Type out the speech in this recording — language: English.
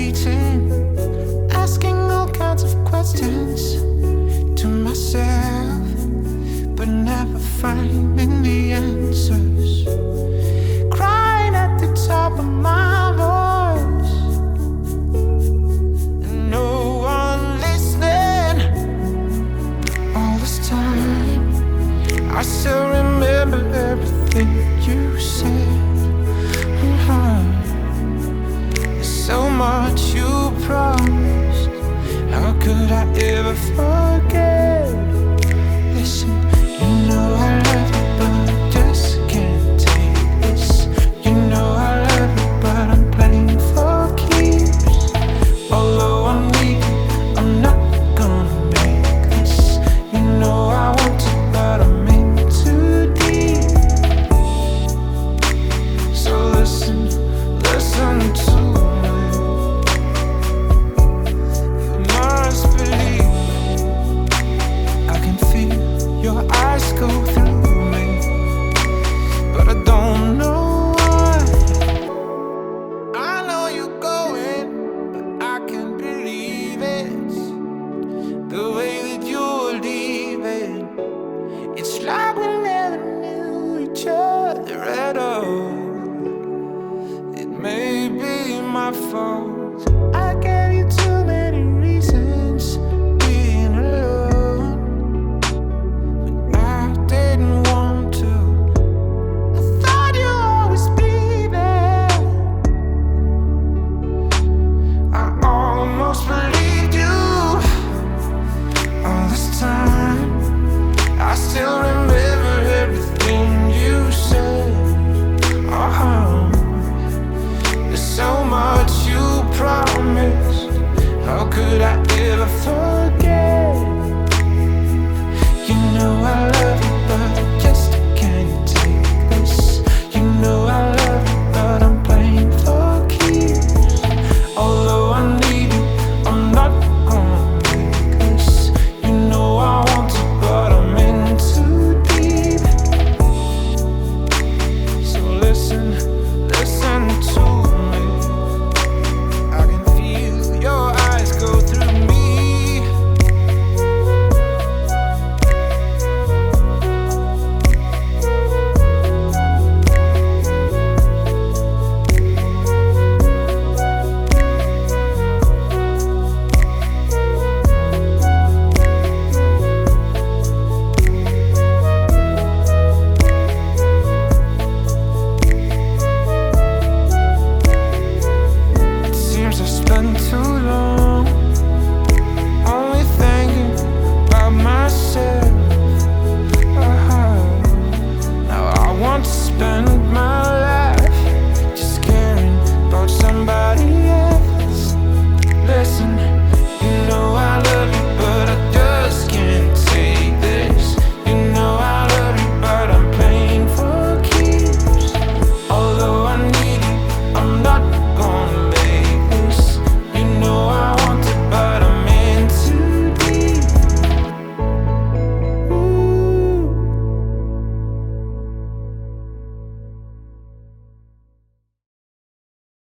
waiting, asking all kinds of questions to myself, but never finding the answers. Crying at the top of my voice, and no one listening. All this time, I still remember everything you said. I ever forget? phone.